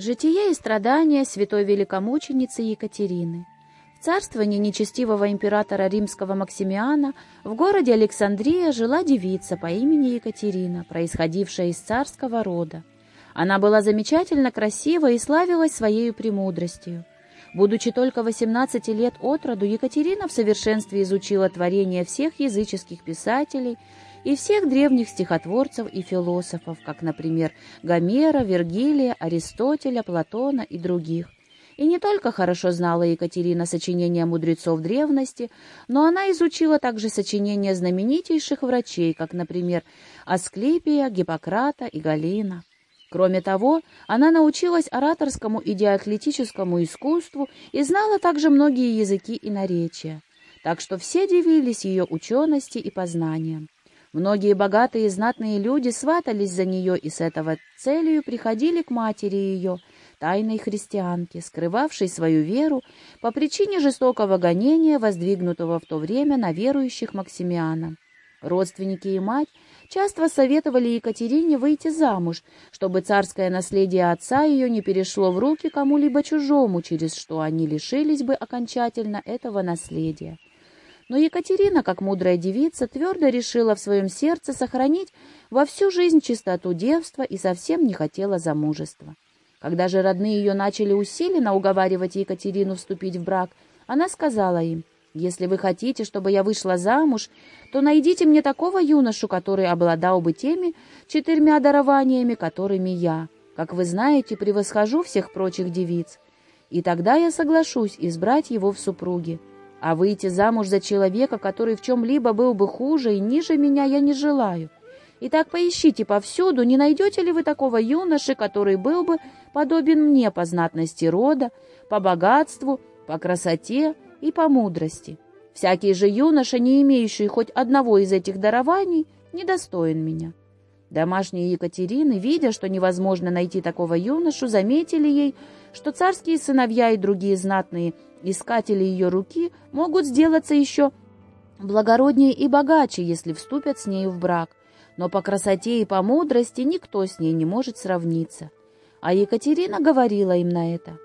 Житие и страдания святой великомученицы Екатерины. В царствовании нечестивого императора римского Максимиана в городе Александрия жила девица по имени Екатерина, происходившая из царского рода. Она была замечательно красива и славилась своей премудростью. Будучи только 18 лет от роду, Екатерина в совершенстве изучила творения всех языческих писателей и всех древних стихотворцев и философов, как, например, Гомера, Вергилия, Аристотеля, Платона и других. И не только хорошо знала Екатерина сочинения мудрецов древности, но она изучила также сочинения знаменитейших врачей, как, например, Асклепия, Гиппократа и Галина. Кроме того, она научилась ораторскому и диаклетическому искусству и знала также многие языки и наречия, так что все дивились ее учености и познаниям. Многие богатые и знатные люди сватались за нее и с этого целью приходили к матери ее, тайной христианке, скрывавшей свою веру по причине жестокого гонения, воздвигнутого в то время на верующих Максимианом. Родственники и мать часто советовали Екатерине выйти замуж, чтобы царское наследие отца ее не перешло в руки кому-либо чужому, через что они лишились бы окончательно этого наследия. Но Екатерина, как мудрая девица, твердо решила в своем сердце сохранить во всю жизнь чистоту девства и совсем не хотела замужества. Когда же родные ее начали усиленно уговаривать Екатерину вступить в брак, она сказала им, «Если вы хотите, чтобы я вышла замуж, то найдите мне такого юношу, который обладал бы теми четырьмя дарованиями, которыми я, как вы знаете, превосхожу всех прочих девиц. И тогда я соглашусь избрать его в супруги. А выйти замуж за человека, который в чем-либо был бы хуже и ниже меня, я не желаю. Итак, поищите повсюду, не найдете ли вы такого юноши, который был бы подобен мне по знатности рода, по богатству, по красоте и по мудрости. Всякий же юноша, не имеющий хоть одного из этих дарований, недостоин меня». Домашние Екатерины, видя, что невозможно найти такого юношу, заметили ей, что царские сыновья и другие знатные искатели ее руки могут сделаться еще благороднее и богаче, если вступят с нею в брак, но по красоте и по мудрости никто с ней не может сравниться. А Екатерина говорила им на это,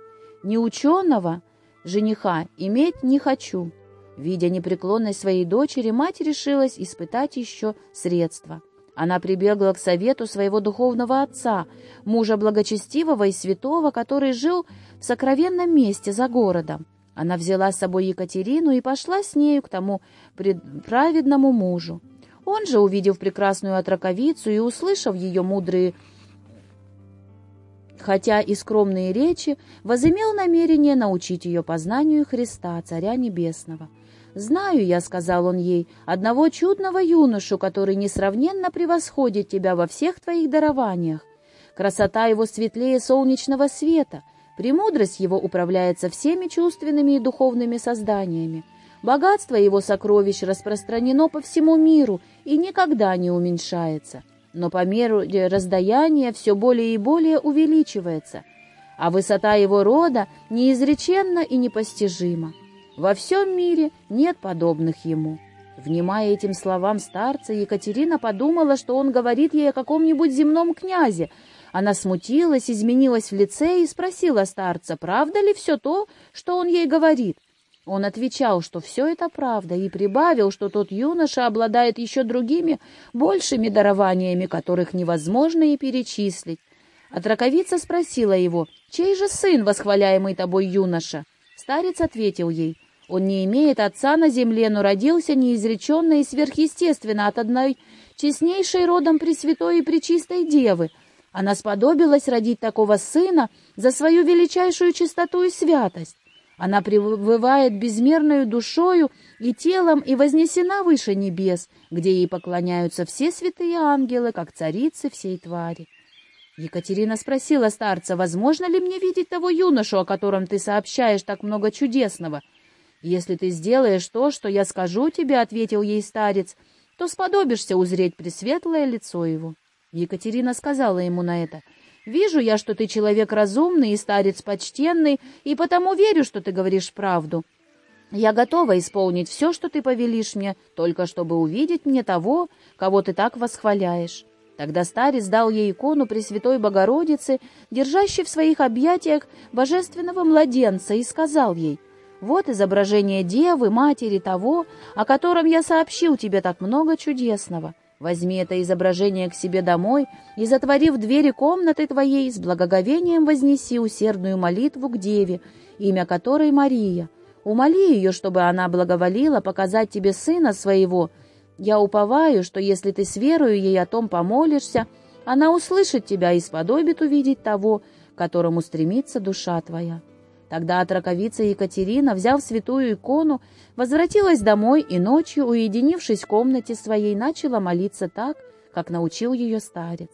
«Ни ученого жениха иметь не хочу». Видя непреклонность своей дочери, мать решилась испытать еще средства — она прибегла к совету своего духовного отца, мужа благочестивого и святого, который жил в сокровенном месте за городом. Она взяла с собой Екатерину и пошла с нею к тому праведному мужу. Он же, увидев прекрасную отраковицу и услышав ее мудрые, хотя и скромные речи, возымел намерение научить ее познанию Христа, Царя Небесного — «Знаю я», — сказал он ей, — «одного чудного юношу, который несравненно превосходит тебя во всех твоих дарованиях. Красота его светлее солнечного света, премудрость его управляется всеми чувственными и духовными созданиями. Богатство его сокровищ распространено по всему миру и никогда не уменьшается, но по меру раздаяния все более и более увеличивается, а высота его рода неизреченна и непостижима. Во всем мире нет подобных ему. Внимая этим словам старца, Екатерина подумала, что он говорит ей о каком-нибудь земном князе. Она смутилась, изменилась в лице и спросила старца, правда ли все то, что он ей говорит. Он отвечал, что все это правда, и прибавил, что тот юноша обладает еще другими, большими дарованиями, которых невозможно и перечислить. А траковица спросила его, «Чей же сын, восхваляемый тобой юноша?» Старец ответил ей, он не имеет отца на земле, но родился неизреченно и сверхъестественно от одной честнейшей родом Пресвятой и Пречистой Девы. Она сподобилась родить такого сына за свою величайшую чистоту и святость. Она пребывает безмерную душою и телом и вознесена выше небес, где ей поклоняются все святые ангелы, как царицы всей твари. Екатерина спросила старца, возможно ли мне видеть того юношу, о котором ты сообщаешь так много чудесного — «Если ты сделаешь то, что я скажу тебе, — ответил ей старец, — то сподобишься узреть пресветлое лицо его». Екатерина сказала ему на это, «Вижу я, что ты человек разумный и старец почтенный, и потому верю, что ты говоришь правду. Я готова исполнить все, что ты повелишь мне, только чтобы увидеть мне того, кого ты так восхваляешь». Тогда старец дал ей икону Пресвятой Богородицы, держащей в своих объятиях божественного младенца, и сказал ей, «Вот изображение Девы, Матери того, о котором я сообщил тебе так много чудесного. Возьми это изображение к себе домой и, затворив двери комнаты твоей, с благоговением вознеси усердную молитву к Деве, имя которой Мария. Умоли ее, чтобы она благоволила показать тебе сына своего. Я уповаю, что если ты с верою ей о том помолишься, она услышит тебя и сподобит увидеть того, к которому стремится душа твоя». Тогда отраковица Екатерина, взяв святую икону, возвратилась домой и ночью, уединившись в комнате своей, начала молиться так, как научил ее старец.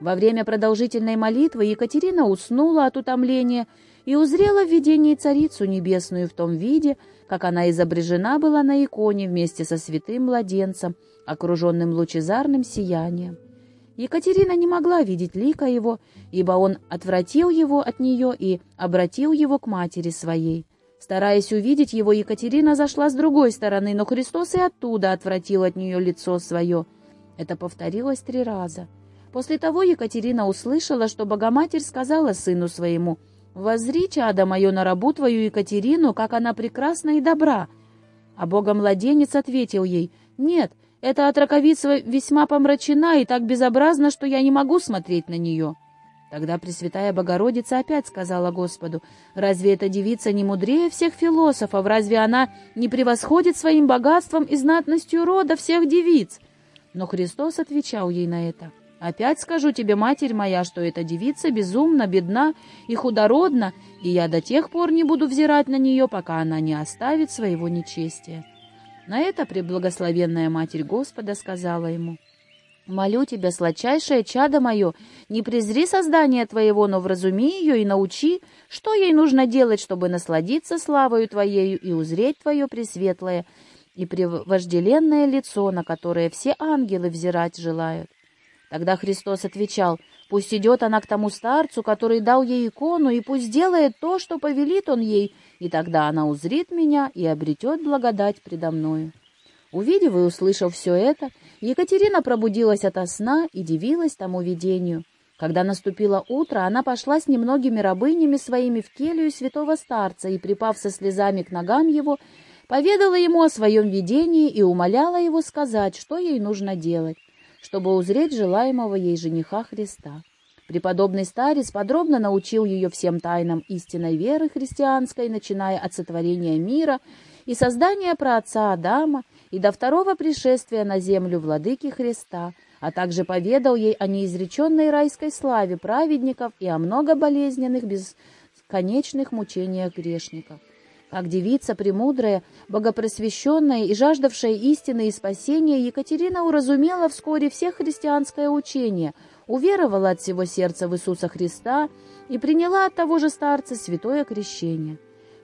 Во время продолжительной молитвы Екатерина уснула от утомления и узрела в видении Царицу Небесную в том виде, как она изображена была на иконе вместе со святым младенцем, окруженным лучезарным сиянием. Екатерина не могла видеть лика его, ибо он отвратил его от нее и обратил его к матери своей. Стараясь увидеть его, Екатерина зашла с другой стороны, но Христос и оттуда отвратил от нее лицо свое. Это повторилось три раза. После того Екатерина услышала, что Богоматерь сказала сыну своему, «Возри, чадо мое, на рабу твою Екатерину, как она прекрасна и добра». А Богомладенец ответил ей, «Нет, эта отраковица весьма помрачена и так безобразна, что я не могу смотреть на нее». Тогда Пресвятая Богородица опять сказала Господу, «Разве эта девица не мудрее всех философов? Разве она не превосходит своим богатством и знатностью рода всех девиц?» Но Христос отвечал ей на это, «Опять скажу тебе, Матерь моя, что эта девица безумна, бедна и худородна, и я до тех пор не буду взирать на нее, пока она не оставит своего нечестия». На это преблагословенная Матерь Господа сказала ему, «Молю тебя, сладчайшее чадо мое, не презри создание твоего, но вразуми ее и научи, что ей нужно делать, чтобы насладиться славою твоею и узреть твое пресветлое и превожделенное лицо, на которое все ангелы взирать желают». Тогда Христос отвечал, «Пусть идет она к тому старцу, который дал ей икону, и пусть делает то, что повелит он ей, и тогда она узрит меня и обретет благодать предо мною». Увидев и услышав все это, Екатерина пробудилась ото сна и дивилась тому видению. Когда наступило утро, она пошла с немногими рабынями своими в келью святого старца и, припав со слезами к ногам его, поведала ему о своем видении и умоляла его сказать, что ей нужно делать, чтобы узреть желаемого ей жениха Христа. Преподобный старец подробно научил ее всем тайнам истинной веры христианской, начиная от сотворения мира и создания праотца Адама и до второго пришествия на землю владыки Христа, а также поведал ей о неизреченной райской славе праведников и о многоболезненных бесконечных мучениях грешников. Как девица премудрая, богопросвященная и жаждавшая истины и спасения, Екатерина уразумела вскоре все христианское учение — уверовала от всего сердца в Иисуса Христа и приняла от того же старца святое крещение.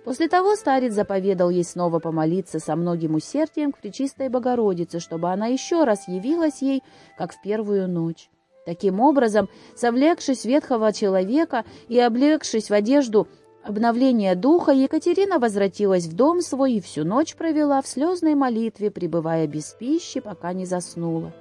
После того старец заповедал ей снова помолиться со многим усердием к Пречистой Богородице, чтобы она еще раз явилась ей, как в первую ночь. Таким образом, совлекшись ветхого человека и облегшись в одежду обновления духа, Екатерина возвратилась в дом свой и всю ночь провела в слезной молитве, пребывая без пищи, пока не заснула.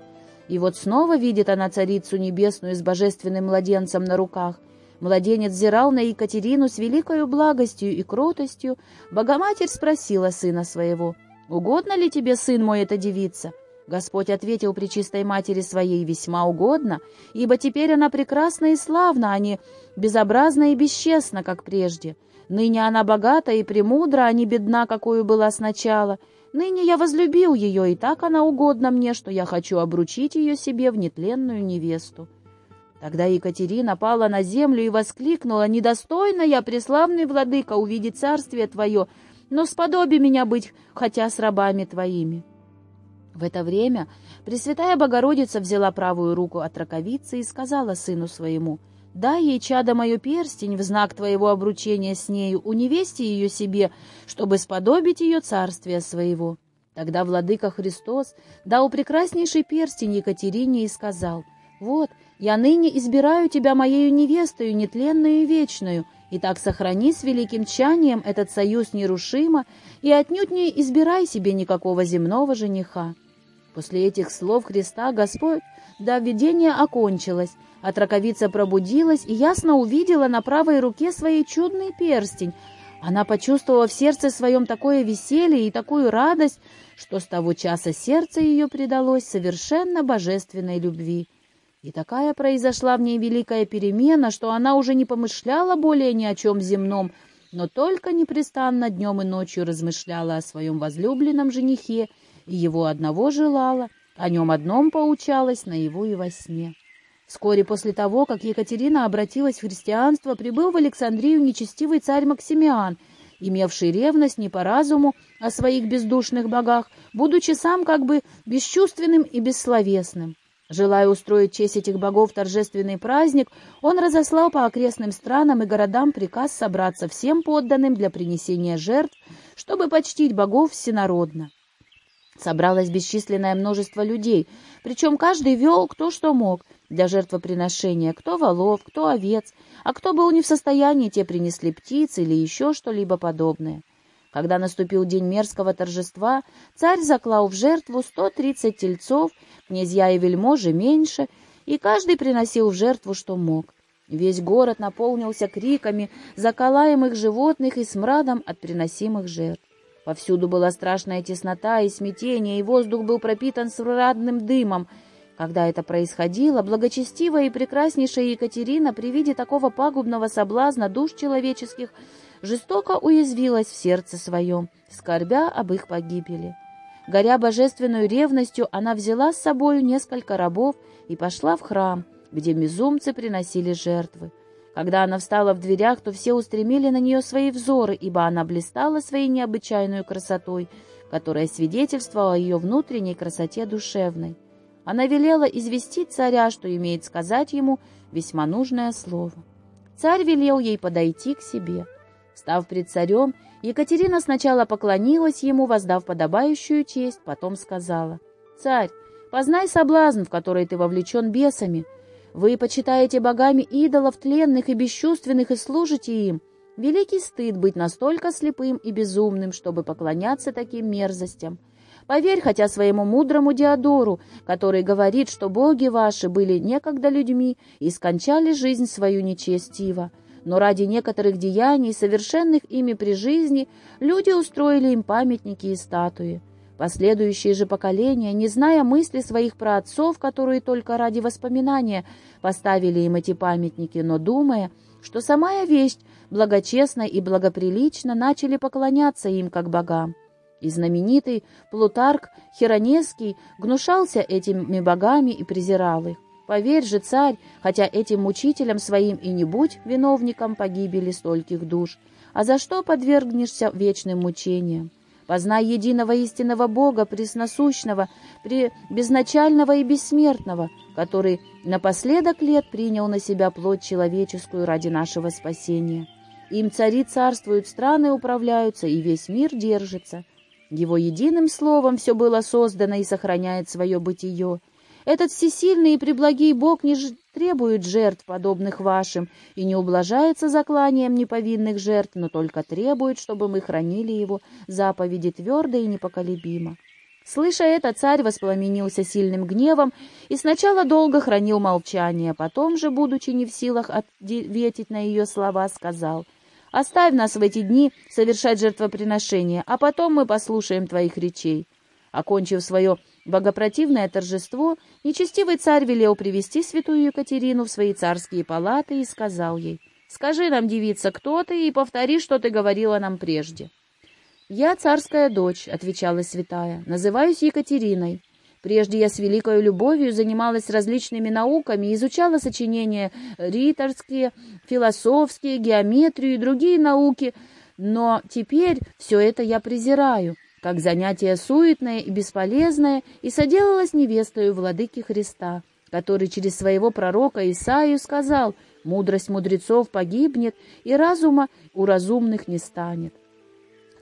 И вот снова видит она царицу небесную с божественным младенцем на руках. Младенец взирал на Екатерину с великою благостью и кротостью. Богоматерь спросила сына своего, «Угодно ли тебе, сын мой, эта девица?» Господь ответил при чистой матери своей, «Весьма угодно, ибо теперь она прекрасна и славна, а не безобразна и бесчестна, как прежде. Ныне она богата и премудра, а не бедна, какую была сначала». Ныне я возлюбил ее, и так она угодна мне, что я хочу обручить ее себе в нетленную невесту». Тогда Екатерина пала на землю и воскликнула, «Недостойна я, преславный владыка, увидеть царствие твое, но сподоби меня быть хотя с рабами твоими». В это время Пресвятая Богородица взяла правую руку от раковицы и сказала сыну своему, Дай ей, чадо мое, перстень в знак твоего обручения с нею, уневести ее себе, чтобы сподобить ее царствия своего». Тогда владыка Христос дал прекраснейший перстень Екатерине и сказал, «Вот, я ныне избираю тебя моею невестою, нетленную и вечную, и так сохрани с великим чанием этот союз нерушимо, и отнюдь не избирай себе никакого земного жениха». После этих слов Христа Господь, да видение окончилось, а траковица пробудилась и ясно увидела на правой руке своей чудный перстень. Она почувствовала в сердце своем такое веселье и такую радость, что с того часа сердце ее предалось совершенно божественной любви. И такая произошла в ней великая перемена, что она уже не помышляла более ни о чем земном, но только непрестанно днем и ночью размышляла о своем возлюбленном женихе и его одного желала, о нем одном поучалась наяву и во сне. Вскоре после того, как Екатерина обратилась в христианство, прибыл в Александрию нечестивый царь Максимиан, имевший ревность не по разуму о своих бездушных богах, будучи сам как бы бесчувственным и бессловесным. Желая устроить честь этих богов торжественный праздник, он разослал по окрестным странам и городам приказ собраться всем подданным для принесения жертв, чтобы почтить богов всенародно. Собралось бесчисленное множество людей, причем каждый вел кто что мог для жертвоприношения, кто волов, кто овец, а кто был не в состоянии, те принесли птиц или еще что-либо подобное. Когда наступил день мерзкого торжества, царь заклал в жертву сто тридцать тельцов, князья и вельможи меньше, и каждый приносил в жертву, что мог. Весь город наполнился криками заколаемых животных и смрадом от приносимых жертв. Повсюду была страшная теснота и смятение, и воздух был пропитан смрадным дымом. Когда это происходило, благочестивая и прекраснейшая Екатерина при виде такого пагубного соблазна душ человеческих жестоко уязвилась в сердце своем, скорбя об их погибели. Горя божественную ревностью, она взяла с собою несколько рабов и пошла в храм, где безумцы приносили жертвы. Когда она встала в дверях, то все устремили на нее свои взоры, ибо она блистала своей необычайной красотой, которая свидетельствовала о ее внутренней красоте душевной. Она велела известить царя, что имеет сказать ему весьма нужное слово. Царь велел ей подойти к себе. Став пред царем, Екатерина сначала поклонилась ему, воздав подобающую честь, потом сказала, «Царь, познай соблазн, в который ты вовлечен бесами, вы почитаете богами идолов тленных и бесчувственных и служите им. Великий стыд быть настолько слепым и безумным, чтобы поклоняться таким мерзостям. Поверь хотя своему мудрому Диодору, который говорит, что боги ваши были некогда людьми и скончали жизнь свою нечестиво. Но ради некоторых деяний, совершенных ими при жизни, люди устроили им памятники и статуи. Последующие же поколения, не зная мысли своих праотцов, которые только ради воспоминания поставили им эти памятники, но думая, что самая весть благочестно и благоприлично начали поклоняться им как богам. И знаменитый Плутарк Херонеский гнушался этими богами и презирал их. Поверь же, царь, хотя этим мучителям своим и не будь виновником погибели стольких душ, а за что подвергнешься вечным мучениям? Познай единого истинного Бога, пресносущного, при безначального и бессмертного, который напоследок лет принял на себя плоть человеческую ради нашего спасения. Им цари царствуют, страны управляются, и весь мир держится. Его единым словом все было создано и сохраняет свое бытие. Этот всесильный и преблагий Бог не требует жертв, подобных вашим, и не ублажается закланием неповинных жертв, но только требует, чтобы мы хранили его заповеди твердо и непоколебимо. Слыша это, царь воспламенился сильным гневом и сначала долго хранил молчание, потом же, будучи не в силах ответить на ее слова, сказал, «Оставь нас в эти дни совершать жертвоприношение, а потом мы послушаем твоих речей». Окончив свое богопротивное торжество, нечестивый царь велел привести святую Екатерину в свои царские палаты и сказал ей, «Скажи нам, девица, кто ты, и повтори, что ты говорила нам прежде». «Я царская дочь», — отвечала святая, — «называюсь Екатериной. Прежде я с великой любовью занималась различными науками, изучала сочинения риторские, философские, геометрию и другие науки, но теперь все это я презираю» как занятие суетное и бесполезное, и соделалась невестою владыки Христа, который через своего пророка Исаию сказал «Мудрость мудрецов погибнет, и разума у разумных не станет».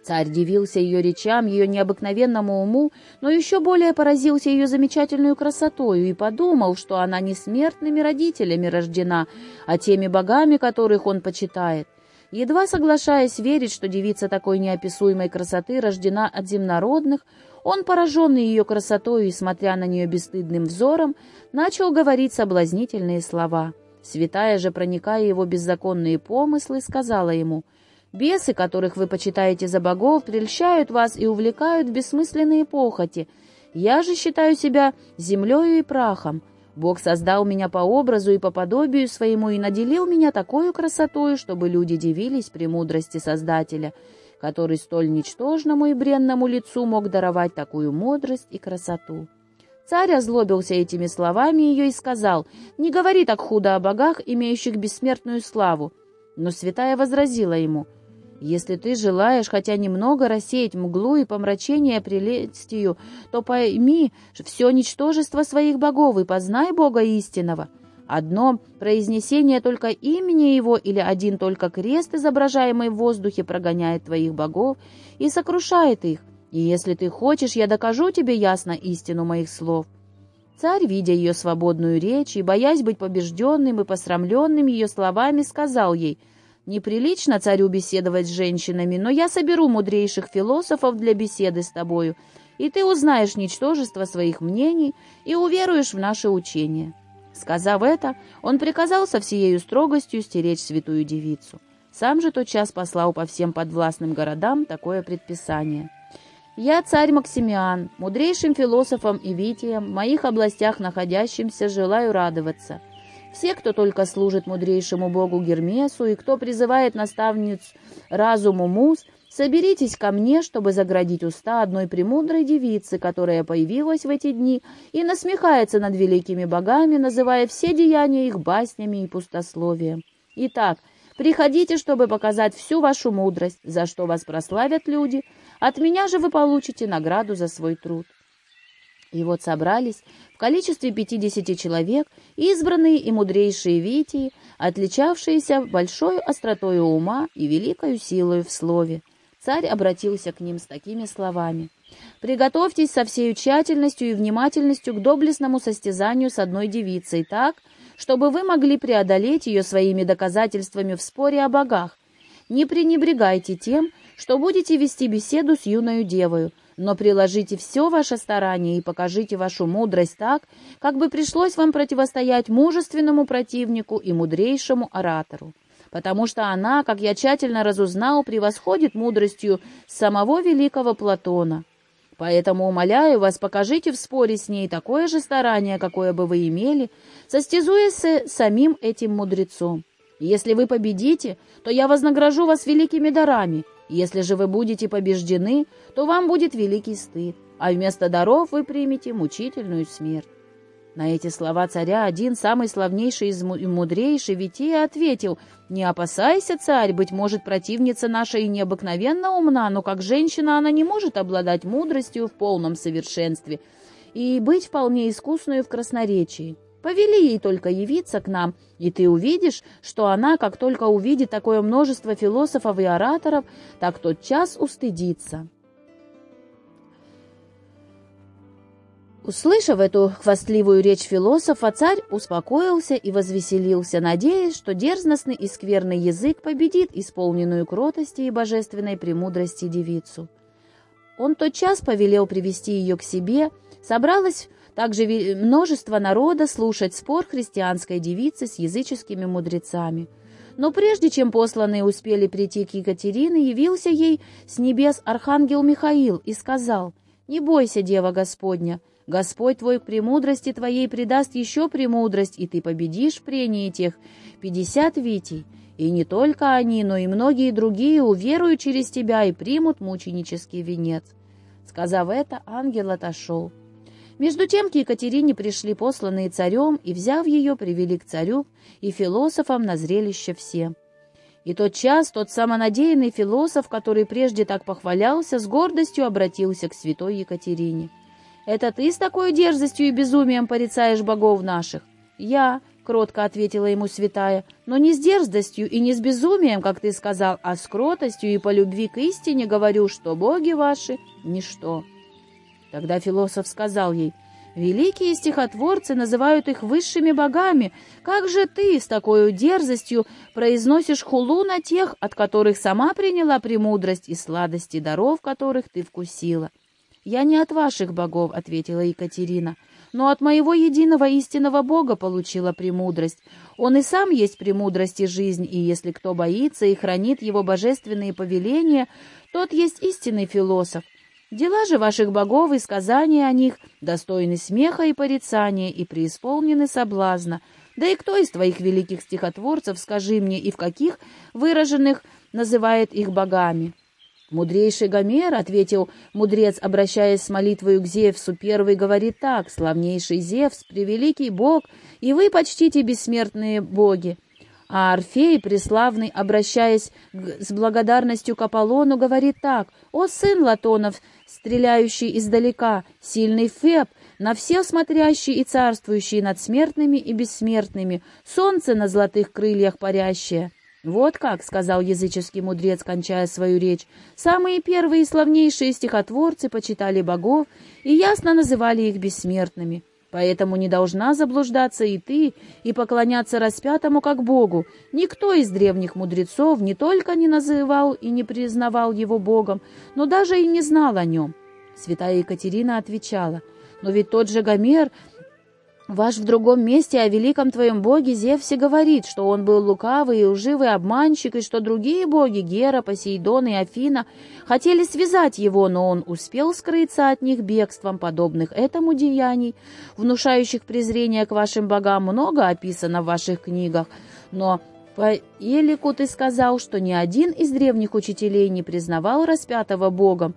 Царь дивился ее речам, ее необыкновенному уму, но еще более поразился ее замечательную красотою и подумал, что она не смертными родителями рождена, а теми богами, которых он почитает. Едва соглашаясь верить, что девица такой неописуемой красоты рождена от земнородных, он, пораженный ее красотой и смотря на нее бесстыдным взором, начал говорить соблазнительные слова. Святая же, проникая его беззаконные помыслы, сказала ему, «Бесы, которых вы почитаете за богов, прельщают вас и увлекают в бессмысленные похоти. Я же считаю себя землею и прахом. Бог создал меня по образу и по подобию своему и наделил меня такой красотой, чтобы люди дивились премудрости Создателя, который столь ничтожному и бренному лицу мог даровать такую мудрость и красоту. Царь озлобился этими словами ее и сказал, «Не говори так худо о богах, имеющих бессмертную славу». Но святая возразила ему, если ты желаешь хотя немного рассеять мглу и помрачение прелестью, то пойми все ничтожество своих богов и познай Бога истинного. Одно произнесение только имени Его или один только крест, изображаемый в воздухе, прогоняет твоих богов и сокрушает их. И если ты хочешь, я докажу тебе ясно истину моих слов». Царь, видя ее свободную речь и боясь быть побежденным и посрамленным ее словами, сказал ей — Неприлично царю беседовать с женщинами, но я соберу мудрейших философов для беседы с тобою, и ты узнаешь ничтожество своих мнений и уверуешь в наше учение». Сказав это, он приказал со всею строгостью стеречь святую девицу. Сам же тотчас послал по всем подвластным городам такое предписание. «Я, царь Максимиан, мудрейшим философом и витием, в моих областях находящимся, желаю радоваться». Все, кто только служит мудрейшему богу Гермесу и кто призывает наставниц разуму Мус, соберитесь ко мне, чтобы заградить уста одной премудрой девицы, которая появилась в эти дни и насмехается над великими богами, называя все деяния их баснями и пустословием. Итак, приходите, чтобы показать всю вашу мудрость, за что вас прославят люди, от меня же вы получите награду за свой труд. И вот собрались в количестве пятидесяти человек избранные и мудрейшие витии, отличавшиеся большой остротой ума и великою силой в слове. Царь обратился к ним с такими словами. «Приготовьтесь со всей тщательностью и внимательностью к доблестному состязанию с одной девицей так, чтобы вы могли преодолеть ее своими доказательствами в споре о богах. Не пренебрегайте тем, что будете вести беседу с юною девою, но приложите все ваше старание и покажите вашу мудрость так, как бы пришлось вам противостоять мужественному противнику и мудрейшему оратору. Потому что она, как я тщательно разузнал, превосходит мудростью самого великого Платона. Поэтому, умоляю вас, покажите в споре с ней такое же старание, какое бы вы имели, состязуясь с самим этим мудрецом. Если вы победите, то я вознагражу вас великими дарами, если же вы будете побеждены, то вам будет великий стыд, а вместо даров вы примете мучительную смерть. На эти слова царя один, самый славнейший и мудрейший Вития ответил, «Не опасайся, царь, быть может, противница наша и необыкновенно умна, но как женщина она не может обладать мудростью в полном совершенстве и быть вполне искусной в красноречии. Повели ей только явиться к нам, и ты увидишь, что она, как только увидит такое множество философов и ораторов, так тот час устыдится». Услышав эту хвастливую речь философа, царь успокоился и возвеселился, надеясь, что дерзностный и скверный язык победит исполненную кротости и божественной премудрости девицу. Он тотчас повелел привести ее к себе, собралась также множество народа слушать спор христианской девицы с языческими мудрецами. Но прежде чем посланные успели прийти к Екатерине, явился ей с небес архангел Михаил и сказал, «Не бойся, Дева Господня, Господь твой к премудрости твоей придаст еще премудрость, и ты победишь в прении тех пятьдесят витей. И не только они, но и многие другие уверуют через тебя и примут мученический венец». Сказав это, ангел отошел. Между тем к Екатерине пришли посланные царем, и, взяв ее, привели к царю и философам на зрелище все. И тот час тот самонадеянный философ, который прежде так похвалялся, с гордостью обратился к святой Екатерине. «Это ты с такой дерзостью и безумием порицаешь богов наших?» «Я», — кротко ответила ему святая, «но не с дерзостью и не с безумием, как ты сказал, а с кротостью и по любви к истине говорю, что боги ваши — ничто». Тогда философ сказал ей, Великие стихотворцы называют их высшими богами. Как же ты с такой дерзостью произносишь хулу на тех, от которых сама приняла премудрость и сладости даров, которых ты вкусила? «Я не от ваших богов», — ответила Екатерина, — «но от моего единого истинного Бога получила премудрость. Он и сам есть премудрость и жизнь, и если кто боится и хранит его божественные повеления, тот есть истинный философ. Дела же ваших богов и сказания о них достойны смеха и порицания и преисполнены соблазна. Да и кто из твоих великих стихотворцев, скажи мне, и в каких выраженных называет их богами?» «Мудрейший Гомер», — ответил мудрец, обращаясь с молитвою к Зевсу, первый говорит так, «Славнейший Зевс, превеликий бог, и вы почтите бессмертные боги». А Орфей, преславный, обращаясь с благодарностью к Аполлону, говорит так, «О сын Латонов, стреляющий издалека, сильный Феб, на все смотрящий и царствующий над смертными и бессмертными, солнце на золотых крыльях парящее». «Вот как», — сказал языческий мудрец, кончая свою речь, «самые первые и славнейшие стихотворцы почитали богов и ясно называли их бессмертными. Поэтому не должна заблуждаться и ты, и поклоняться распятому как Богу. Никто из древних мудрецов не только не называл и не признавал его Богом, но даже и не знал о нем». Святая Екатерина отвечала, «Но ведь тот же Гомер Ваш в другом месте о великом твоем боге Зевсе говорит, что он был лукавый и лживый обманщик, и что другие боги, Гера, Посейдон и Афина, хотели связать его, но он успел скрыться от них бегством, подобных этому деяний, внушающих презрение к вашим богам, много описано в ваших книгах, но по Елику ты сказал, что ни один из древних учителей не признавал распятого богом,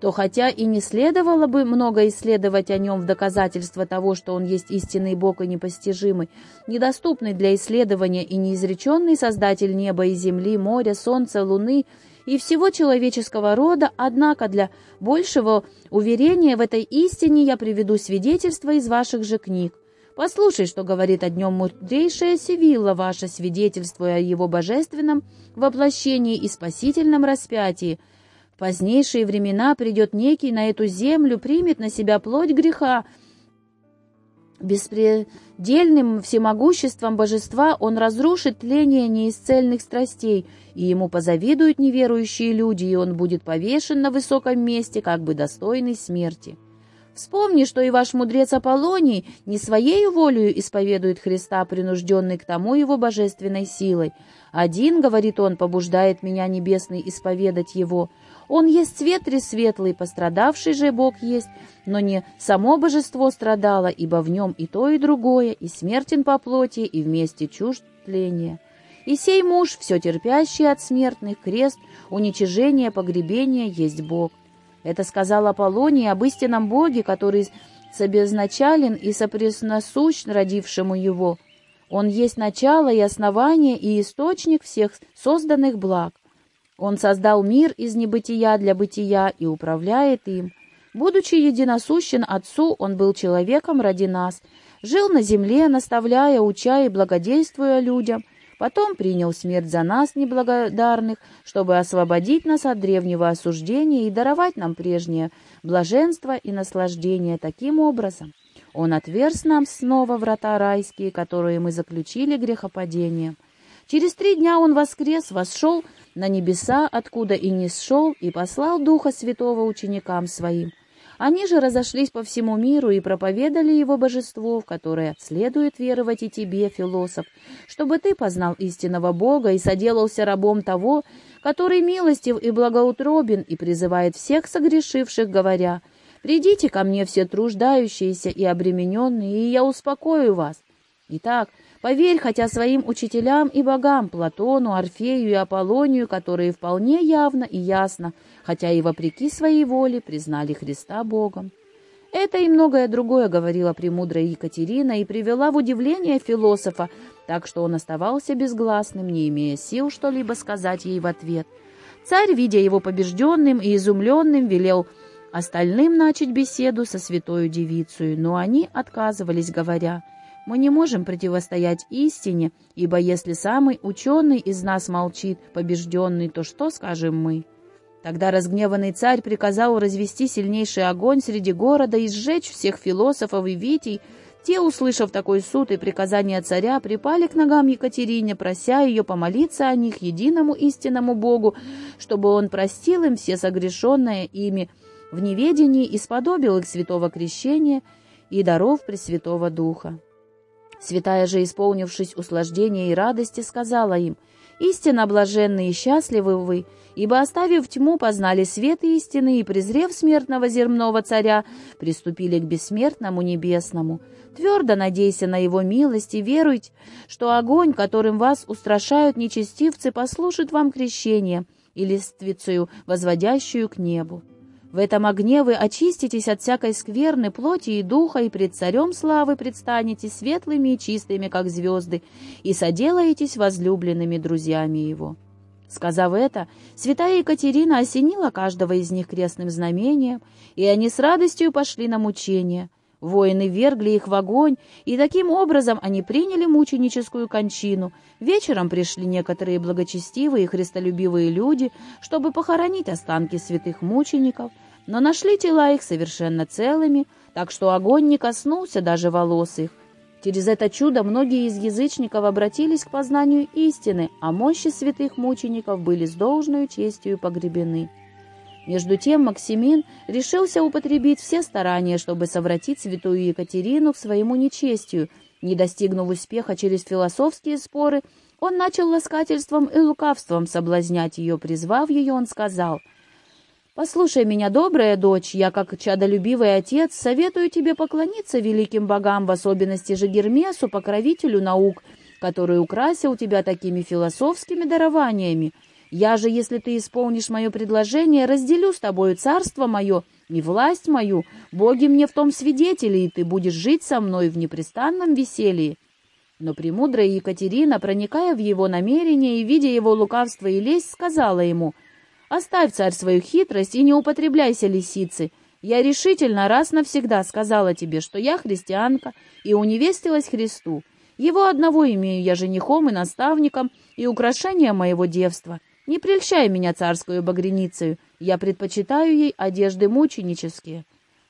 то хотя и не следовало бы много исследовать о нем в доказательство того, что он есть истинный Бог и непостижимый, недоступный для исследования и неизреченный Создатель неба и земли, моря, солнца, луны и всего человеческого рода, однако для большего уверения в этой истине я приведу свидетельство из ваших же книг. Послушай, что говорит о днем мудрейшая Севилла, ваше свидетельство о его божественном воплощении и спасительном распятии – в позднейшие времена придет некий на эту землю, примет на себя плоть греха. Беспредельным всемогуществом божества он разрушит тление неисцельных страстей, и ему позавидуют неверующие люди, и он будет повешен на высоком месте, как бы достойный смерти. Вспомни, что и ваш мудрец Аполлоний не своей волею исповедует Христа, принужденный к тому его божественной силой. Один, говорит он, побуждает меня небесный исповедать его — он есть свет светлый, пострадавший же Бог есть, но не само божество страдало, ибо в нем и то, и другое, и смертен по плоти, и вместе чужд. И сей муж, все терпящий от смертных, крест, уничижение, погребение, есть Бог. Это сказал Аполлоний об истинном Боге, который собезначален и сопресносущ родившему его. Он есть начало и основание и источник всех созданных благ. Он создал мир из небытия для бытия и управляет им. Будучи единосущен Отцу, Он был человеком ради нас, жил на земле, наставляя, уча и благодействуя людям, потом принял смерть за нас, неблагодарных, чтобы освободить нас от древнего осуждения и даровать нам прежнее блаженство и наслаждение таким образом. Он отверз нам снова врата райские, которые мы заключили грехопадением. Через три дня он воскрес, восшел на небеса, откуда и не сшел, и послал Духа Святого ученикам своим. Они же разошлись по всему миру и проповедали его божество, в которое следует веровать и тебе, философ, чтобы ты познал истинного Бога и соделался рабом того, который милостив и благоутробен и призывает всех согрешивших, говоря, «Придите ко мне все труждающиеся и обремененные, и я успокою вас». Итак, Поверь хотя своим учителям и богам, Платону, Орфею и Аполлонию, которые вполне явно и ясно, хотя и вопреки своей воле, признали Христа Богом. Это и многое другое говорила премудрая Екатерина и привела в удивление философа, так что он оставался безгласным, не имея сил что-либо сказать ей в ответ. Царь, видя его побежденным и изумленным, велел остальным начать беседу со святою девицей, но они отказывались, говоря — мы не можем противостоять истине, ибо если самый ученый из нас молчит, побежденный, то что скажем мы? Тогда разгневанный царь приказал развести сильнейший огонь среди города и сжечь всех философов и витий. Те, услышав такой суд и приказание царя, припали к ногам Екатерине, прося ее помолиться о них единому истинному Богу, чтобы он простил им все согрешенное ими в неведении и сподобил их святого крещения и даров Пресвятого Духа. Святая же, исполнившись услаждения и радости, сказала им, «Истинно блаженны и счастливы вы, ибо, оставив тьму, познали свет истины и, презрев смертного земного царя, приступили к бессмертному небесному. Твердо надейся на его милость и веруйте, что огонь, которым вас устрашают нечестивцы, послужит вам крещение и листвицею, возводящую к небу. В этом огне вы очиститесь от всякой скверны плоти и духа, и пред царем славы предстанете светлыми и чистыми, как звезды, и соделаетесь возлюбленными друзьями его». Сказав это, святая Екатерина осенила каждого из них крестным знамением, и они с радостью пошли на мучение. Воины вергли их в огонь, и таким образом они приняли мученическую кончину. Вечером пришли некоторые благочестивые и христолюбивые люди, чтобы похоронить останки святых мучеников, но нашли тела их совершенно целыми, так что огонь не коснулся даже волос их. Через это чудо многие из язычников обратились к познанию истины, а мощи святых мучеников были с должной честью погребены. Между тем Максимин решился употребить все старания, чтобы совратить святую Екатерину к своему нечестию. Не достигнув успеха через философские споры, он начал ласкательством и лукавством соблазнять ее. Призвав ее, он сказал, «Послушай меня, добрая дочь, я, как чадолюбивый отец, советую тебе поклониться великим богам, в особенности же Гермесу, покровителю наук, который украсил тебя такими философскими дарованиями». Я же, если ты исполнишь мое предложение, разделю с тобою царство мое и власть мою. Боги мне в том свидетели, и ты будешь жить со мной в непрестанном веселье». Но премудрая Екатерина, проникая в его намерение и видя его лукавство и лесть, сказала ему, «Оставь, царь, свою хитрость и не употребляйся лисицы. Я решительно раз навсегда сказала тебе, что я христианка и уневестилась Христу. Его одного имею я женихом и наставником и украшением моего девства. Не прельщай меня царскую багреницею, я предпочитаю ей одежды мученические».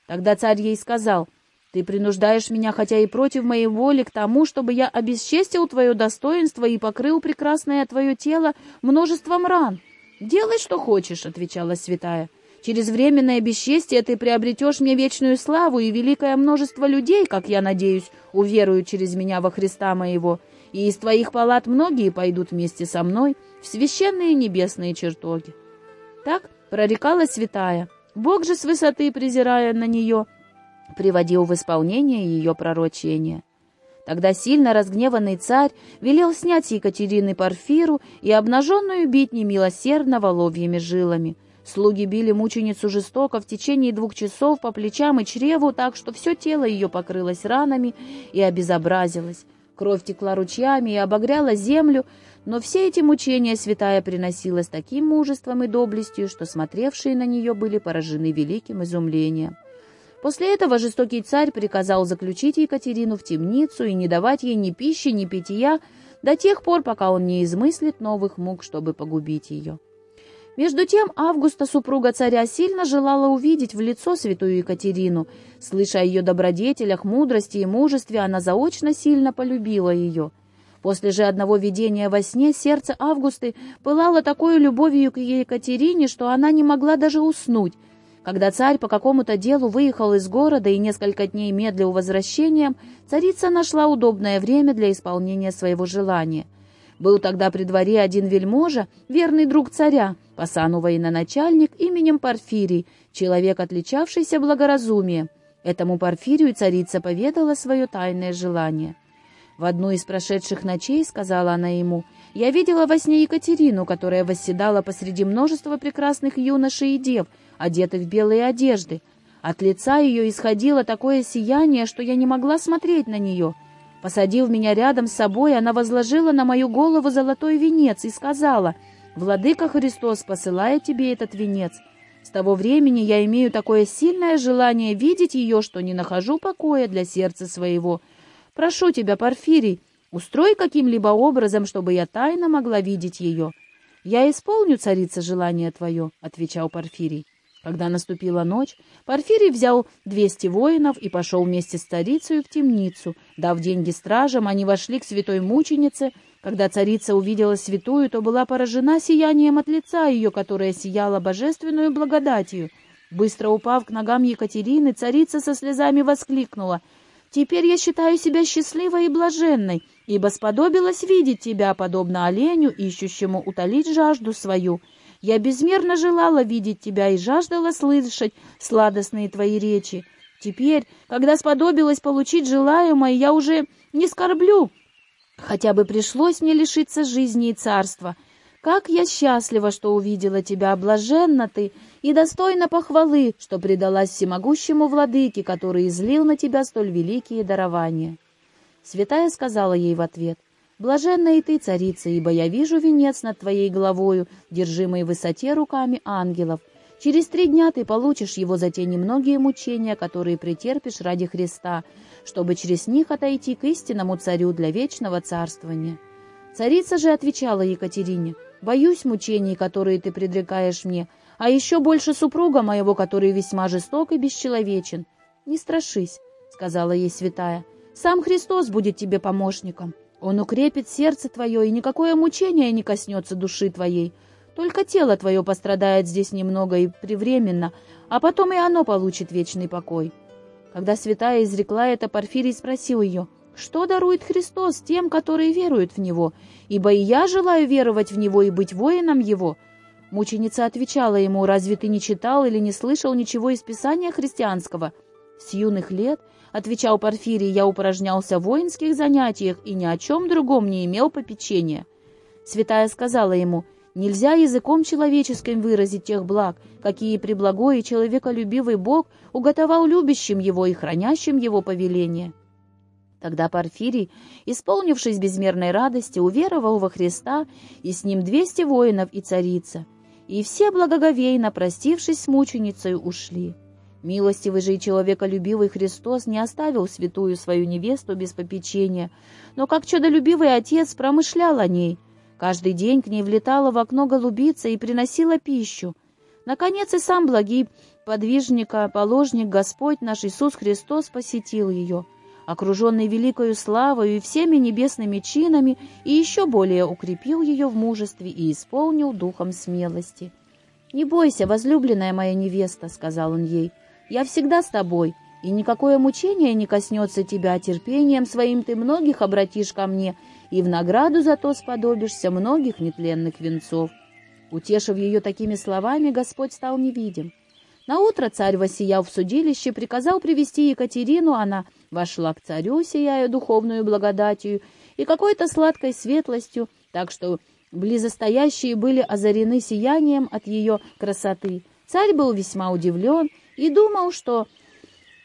Тогда царь ей сказал, «Ты принуждаешь меня, хотя и против моей воли, к тому, чтобы я обесчестил твое достоинство и покрыл прекрасное твое тело множеством ран». «Делай, что хочешь», — отвечала святая. «Через временное бесчестие ты приобретешь мне вечную славу, и великое множество людей, как я надеюсь, уверуют через меня во Христа моего, и из твоих палат многие пойдут вместе со мной, в священные небесные чертоги. Так прорекала святая. Бог же с высоты, презирая на нее, приводил в исполнение ее пророчения. Тогда сильно разгневанный царь велел снять Екатерины Порфиру и обнаженную бить немилосердно воловьими жилами. Слуги били мученицу жестоко в течение двух часов по плечам и чреву так, что все тело ее покрылось ранами и обезобразилось. Кровь текла ручьями и обогряла землю, но все эти мучения святая приносила с таким мужеством и доблестью, что смотревшие на нее были поражены великим изумлением. После этого жестокий царь приказал заключить Екатерину в темницу и не давать ей ни пищи, ни питья до тех пор, пока он не измыслит новых мук, чтобы погубить ее. Между тем Августа, супруга царя, сильно желала увидеть в лицо святую Екатерину. Слыша о ее добродетелях, мудрости и мужестве, она заочно сильно полюбила ее — После же одного видения во сне сердце Августы пылало такой любовью к Екатерине, что она не могла даже уснуть. Когда царь по какому-то делу выехал из города и несколько дней медлил возвращением, царица нашла удобное время для исполнения своего желания. Был тогда при дворе один вельможа, верный друг царя, по сану военачальник именем Порфирий, человек, отличавшийся благоразумием. Этому Порфирию царица поведала свое тайное желание — в одну из прошедших ночей, сказала она ему, я видела во сне Екатерину, которая восседала посреди множества прекрасных юношей и дев, одетых в белые одежды. От лица ее исходило такое сияние, что я не могла смотреть на нее. Посадив меня рядом с собой, она возложила на мою голову золотой венец и сказала, «Владыка Христос посылает тебе этот венец». С того времени я имею такое сильное желание видеть ее, что не нахожу покоя для сердца своего — Прошу тебя, Порфирий, устрой каким-либо образом, чтобы я тайно могла видеть ее». «Я исполню, царица, желание твое», — отвечал Порфирий. Когда наступила ночь, Порфирий взял двести воинов и пошел вместе с царицей в темницу. Дав деньги стражам, они вошли к святой мученице. Когда царица увидела святую, то была поражена сиянием от лица ее, которое сияло божественную благодатью. Быстро упав к ногам Екатерины, царица со слезами воскликнула — Теперь я считаю себя счастливой и блаженной, ибо сподобилась видеть тебя, подобно оленю, ищущему утолить жажду свою. Я безмерно желала видеть тебя и жаждала слышать сладостные твои речи. Теперь, когда сподобилась получить желаемое, я уже не скорблю, хотя бы пришлось мне лишиться жизни и царства. Как я счастлива, что увидела тебя, блаженна ты, и достойна похвалы, что предалась всемогущему владыке, который излил на тебя столь великие дарования. Святая сказала ей в ответ, «Блаженна и ты, царица, ибо я вижу венец над твоей головою, держимый в высоте руками ангелов. Через три дня ты получишь его за те немногие мучения, которые претерпишь ради Христа, чтобы через них отойти к истинному царю для вечного царствования». Царица же отвечала Екатерине, Боюсь мучений, которые ты предрекаешь мне, а еще больше супруга моего, который весьма жесток и бесчеловечен. Не страшись, — сказала ей святая, — сам Христос будет тебе помощником. Он укрепит сердце твое, и никакое мучение не коснется души твоей. Только тело твое пострадает здесь немного и привременно, а потом и оно получит вечный покой. Когда святая изрекла это, Порфирий спросил ее, что дарует Христос тем, которые веруют в Него? Ибо и я желаю веровать в Него и быть воином Его». Мученица отвечала ему, «Разве ты не читал или не слышал ничего из Писания христианского?» «С юных лет, — отвечал Порфирий, — я упражнялся в воинских занятиях и ни о чем другом не имел попечения». Святая сказала ему, «Нельзя языком человеческим выразить тех благ, какие преблагой и человеколюбивый Бог уготовал любящим Его и хранящим Его повеление». Тогда Порфирий, исполнившись безмерной радости, уверовал во Христа, и с ним двести воинов и царица. И все благоговейно, простившись с мученицей, ушли. Милостивый же и человеколюбивый Христос не оставил святую свою невесту без попечения, но как чудолюбивый отец промышлял о ней. Каждый день к ней влетала в окно голубица и приносила пищу. Наконец и сам благий подвижника, положник Господь наш Иисус Христос посетил ее — окруженный великою славою и всеми небесными чинами, и еще более укрепил ее в мужестве и исполнил духом смелости. «Не бойся, возлюбленная моя невеста», — сказал он ей, — «я всегда с тобой, и никакое мучение не коснется тебя, терпением своим ты многих обратишь ко мне, и в награду за то сподобишься многих нетленных венцов». Утешив ее такими словами, Господь стал невидим. Наутро царь воссиял в судилище, приказал привести Екатерину, она вошла к царю, сияя духовную благодатью и какой-то сладкой светлостью, так что близостоящие были озарены сиянием от ее красоты. Царь был весьма удивлен и думал, что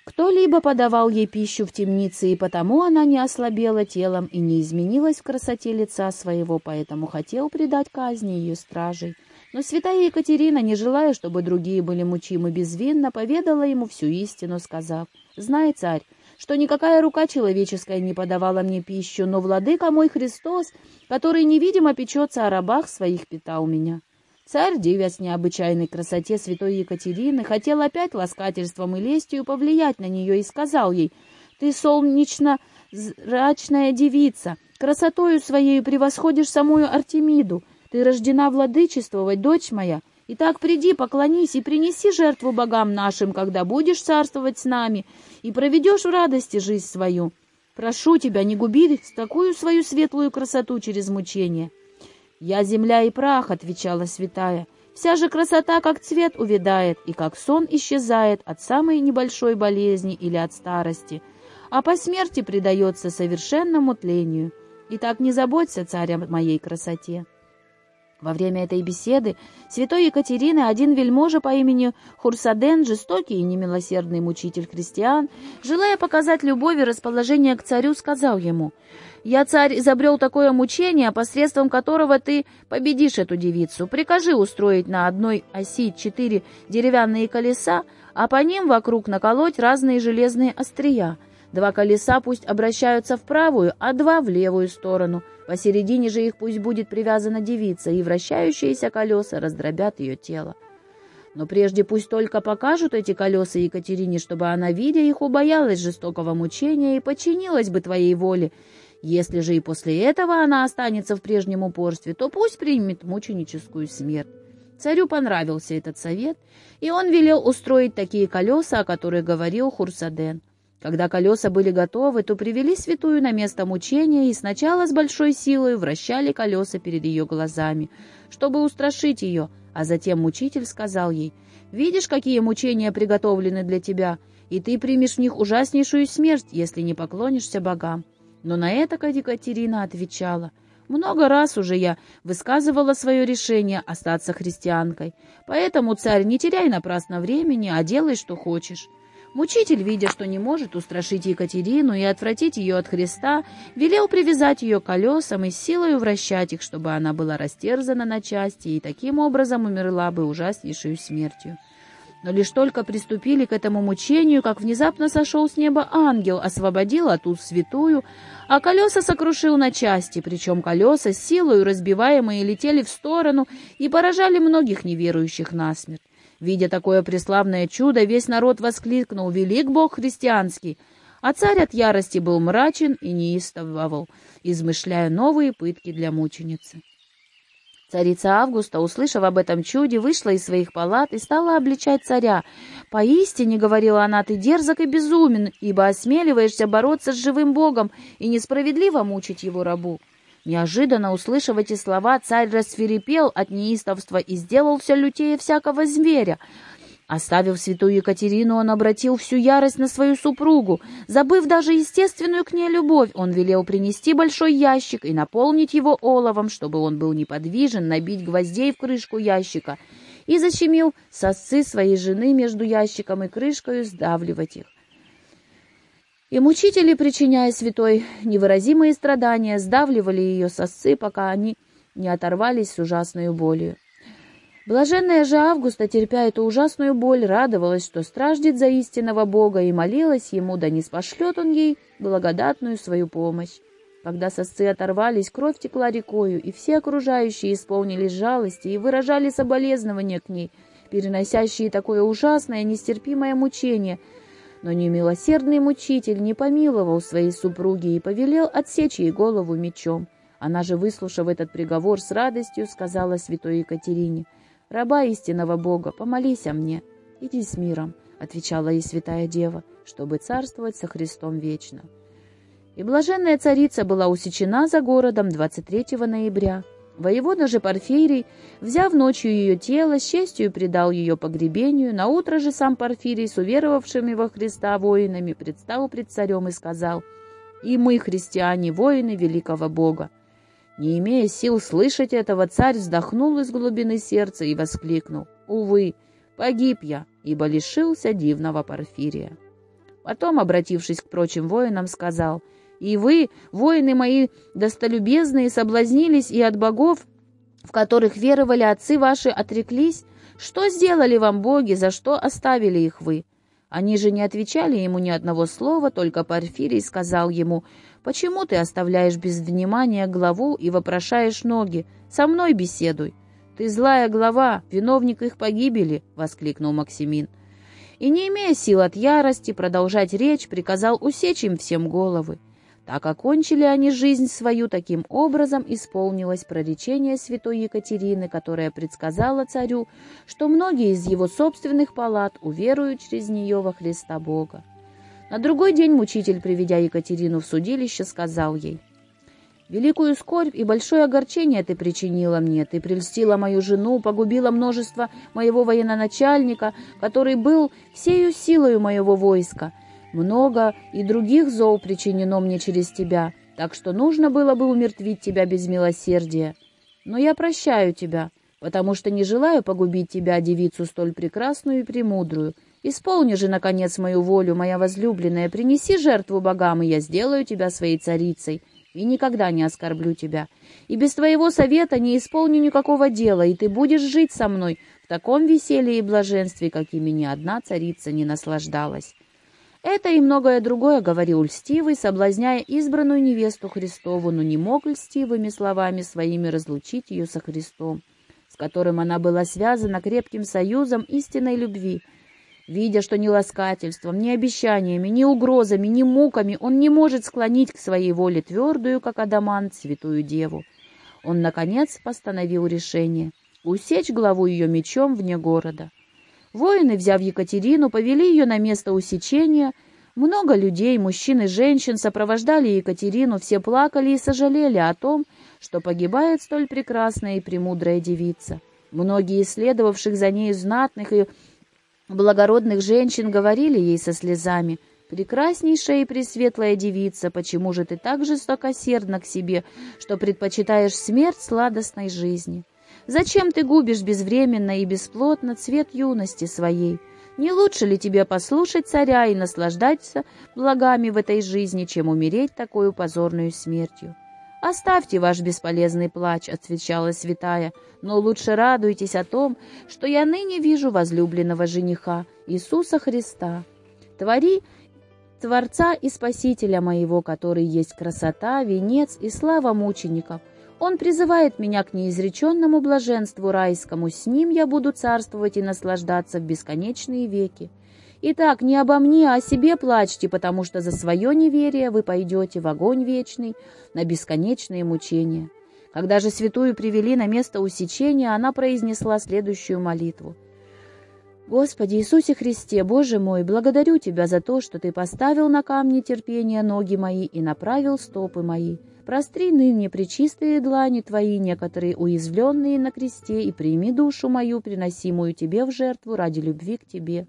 кто-либо подавал ей пищу в темнице, и потому она не ослабела телом и не изменилась в красоте лица своего, поэтому хотел предать казни ее стражей. Но святая Екатерина, не желая, чтобы другие были мучимы безвинно, поведала ему всю истину, сказав, «Знай, царь, что никакая рука человеческая не подавала мне пищу, но владыка мой Христос, который невидимо печется о рабах своих, питал меня». Царь, дивясь необычайной красоте святой Екатерины, хотел опять ласкательством и лестью повлиять на нее и сказал ей, «Ты солнечно-зрачная девица, красотою своей превосходишь самую Артемиду, ты рождена владычествовать, дочь моя. Итак, приди, поклонись и принеси жертву богам нашим, когда будешь царствовать с нами и проведешь в радости жизнь свою. Прошу тебя, не губи такую свою светлую красоту через мучение. «Я земля и прах», — отвечала святая. «Вся же красота, как цвет, увядает, и как сон исчезает от самой небольшой болезни или от старости, а по смерти предается совершенному тлению. Итак, не заботься, царь, о моей красоте». Во время этой беседы святой Екатерины один вельможа по имени Хурсаден, жестокий и немилосердный мучитель христиан, желая показать любовь и расположение к царю, сказал ему, «Я, царь, изобрел такое мучение, посредством которого ты победишь эту девицу. Прикажи устроить на одной оси четыре деревянные колеса, а по ним вокруг наколоть разные железные острия. Два колеса пусть обращаются в правую, а два в левую сторону. Посередине же их пусть будет привязана девица, и вращающиеся колеса раздробят ее тело. Но прежде пусть только покажут эти колеса Екатерине, чтобы она, видя их, убоялась жестокого мучения и подчинилась бы твоей воле. Если же и после этого она останется в прежнем упорстве, то пусть примет мученическую смерть. Царю понравился этот совет, и он велел устроить такие колеса, о которых говорил Хурсаден. Когда колеса были готовы, то привели святую на место мучения и сначала с большой силой вращали колеса перед ее глазами, чтобы устрашить ее, а затем мучитель сказал ей, «Видишь, какие мучения приготовлены для тебя, и ты примешь в них ужаснейшую смерть, если не поклонишься богам». Но на это Екатерина отвечала, «Много раз уже я высказывала свое решение остаться христианкой, поэтому, царь, не теряй напрасно времени, а делай, что хочешь». Мучитель, видя, что не может устрашить Екатерину и отвратить ее от Христа, велел привязать ее колесам и силой вращать их, чтобы она была растерзана на части и таким образом умерла бы ужаснейшую смертью. Но лишь только приступили к этому мучению, как внезапно сошел с неба ангел, освободил от уст святую, а колеса сокрушил на части, причем колеса, силою разбиваемые, летели в сторону и поражали многих неверующих насмерть. Видя такое преславное чудо, весь народ воскликнул «Велик Бог христианский!» А царь от ярости был мрачен и неистовывал, измышляя новые пытки для мученицы. Царица Августа, услышав об этом чуде, вышла из своих палат и стала обличать царя. «Поистине, — говорила она, — ты дерзок и безумен, ибо осмеливаешься бороться с живым Богом и несправедливо мучить его рабу». Неожиданно, услышав эти слова, царь рассверепел от неистовства и сделал все лютее всякого зверя. Оставив святую Екатерину, он обратил всю ярость на свою супругу. Забыв даже естественную к ней любовь, он велел принести большой ящик и наполнить его оловом, чтобы он был неподвижен, набить гвоздей в крышку ящика, и защемил сосцы своей жены между ящиком и крышкой, сдавливать их. И мучители, причиняя святой невыразимые страдания, сдавливали ее сосцы, пока они не оторвались с ужасной болью. Блаженная же Августа, терпя эту ужасную боль, радовалась, что страждет за истинного Бога, и молилась ему, да не спошлет он ей благодатную свою помощь. Когда сосцы оторвались, кровь текла рекою, и все окружающие исполнились жалости и выражали соболезнования к ней, переносящие такое ужасное, нестерпимое мучение — но немилосердный мучитель не помиловал своей супруги и повелел отсечь ей голову мечом. Она же, выслушав этот приговор с радостью, сказала святой Екатерине, «Раба истинного Бога, помолись о мне». «Иди с миром», — отвечала ей святая дева, «чтобы царствовать со Христом вечно». И блаженная царица была усечена за городом 23 ноября. Воевода же Порфирий, взяв ночью ее тело, с честью предал ее погребению, наутро же сам Порфирий с уверовавшими во Христа воинами предстал пред царем и сказал, «И мы, христиане, воины великого Бога». Не имея сил слышать этого, царь вздохнул из глубины сердца и воскликнул, «Увы, погиб я, ибо лишился дивного Порфирия». Потом, обратившись к прочим воинам, сказал, и вы, воины мои достолюбезные, соблазнились и от богов, в которых веровали отцы ваши, отреклись? Что сделали вам боги, за что оставили их вы?» Они же не отвечали ему ни одного слова, только Порфирий сказал ему, «Почему ты оставляешь без внимания главу и вопрошаешь ноги? Со мной беседуй». «Ты злая глава, виновник их погибели!» — воскликнул Максимин. И, не имея сил от ярости продолжать речь, приказал усечь им всем головы. Так окончили они жизнь свою, таким образом исполнилось проречение святой Екатерины, которая предсказала царю, что многие из его собственных палат уверуют через нее во Христа Бога. На другой день мучитель, приведя Екатерину в судилище, сказал ей, «Великую скорбь и большое огорчение ты причинила мне, ты прельстила мою жену, погубила множество моего военачальника, который был всею силою моего войска». Много и других зол причинено мне через тебя, так что нужно было бы умертвить тебя без милосердия. Но я прощаю тебя, потому что не желаю погубить тебя, девицу столь прекрасную и премудрую. Исполни же, наконец, мою волю, моя возлюбленная, принеси жертву богам, и я сделаю тебя своей царицей, и никогда не оскорблю тебя. И без твоего совета не исполню никакого дела, и ты будешь жить со мной в таком веселье и блаженстве, какими ни одна царица не наслаждалась». Это и многое другое говорил льстивый, соблазняя избранную невесту Христову, но не мог льстивыми словами своими разлучить ее со Христом, с которым она была связана крепким союзом истинной любви. Видя, что ни ласкательством, ни обещаниями, ни угрозами, ни муками он не может склонить к своей воле твердую, как адамант, святую деву, он, наконец, постановил решение — усечь главу ее мечом вне города. Воины, взяв Екатерину, повели ее на место усечения. Много людей, мужчин и женщин, сопровождали Екатерину, все плакали и сожалели о том, что погибает столь прекрасная и премудрая девица. Многие исследовавших за нею знатных и благородных женщин говорили ей со слезами, «Прекраснейшая и пресветлая девица, почему же ты так жестокосердна к себе, что предпочитаешь смерть сладостной жизни?» Зачем ты губишь безвременно и бесплотно цвет юности своей? Не лучше ли тебе послушать царя и наслаждаться благами в этой жизни, чем умереть такую позорную смертью? «Оставьте ваш бесполезный плач», — отвечала святая, «но лучше радуйтесь о том, что я ныне вижу возлюбленного жениха, Иисуса Христа. Твори Творца и Спасителя моего, который есть красота, венец и слава мучеников, он призывает меня к неизреченному блаженству райскому, с ним я буду царствовать и наслаждаться в бесконечные веки. Итак, не обо мне, а о себе плачьте, потому что за свое неверие вы пойдете в огонь вечный, на бесконечные мучения». Когда же святую привели на место усечения, она произнесла следующую молитву. «Господи Иисусе Христе, Боже мой, благодарю Тебя за то, что Ты поставил на камни терпения ноги мои и направил стопы мои. Простри ныне причистые длани Твои, некоторые уязвленные на кресте, и прими душу мою, приносимую Тебе в жертву ради любви к Тебе.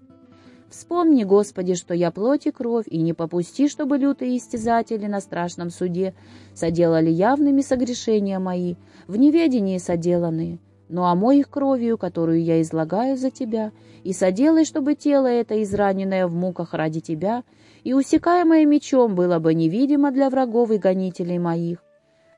Вспомни, Господи, что я плоть и кровь, и не попусти, чтобы лютые истязатели на страшном суде соделали явными согрешения мои, в неведении соделанные. Но омой их кровью, которую я излагаю за Тебя, и соделай, чтобы тело это, израненное в муках ради Тебя, и усекаемое мечом было бы невидимо для врагов и гонителей моих.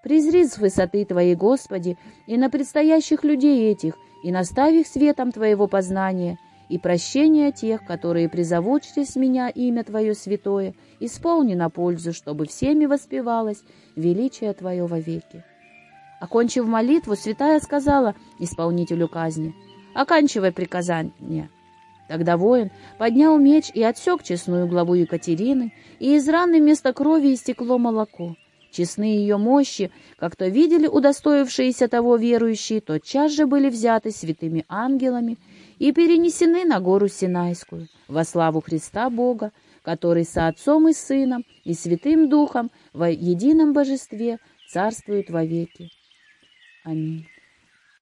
Презри с высоты Твоей, Господи, и на предстоящих людей этих, и наставь их светом Твоего познания, и прощения тех, которые призовут через меня имя Твое святое, исполни на пользу, чтобы всеми воспевалось величие Твое вовеки. Окончив молитву, святая сказала исполнителю казни, «Оканчивай приказание». Тогда воин поднял меч и отсек честную главу Екатерины, и из раны вместо крови истекло молоко. Честные ее мощи, как то видели удостоившиеся того верующие, тотчас же были взяты святыми ангелами и перенесены на гору Синайскую, во славу Христа Бога, который со Отцом и Сыном и Святым Духом во едином Божестве царствует вовеки. Аминь.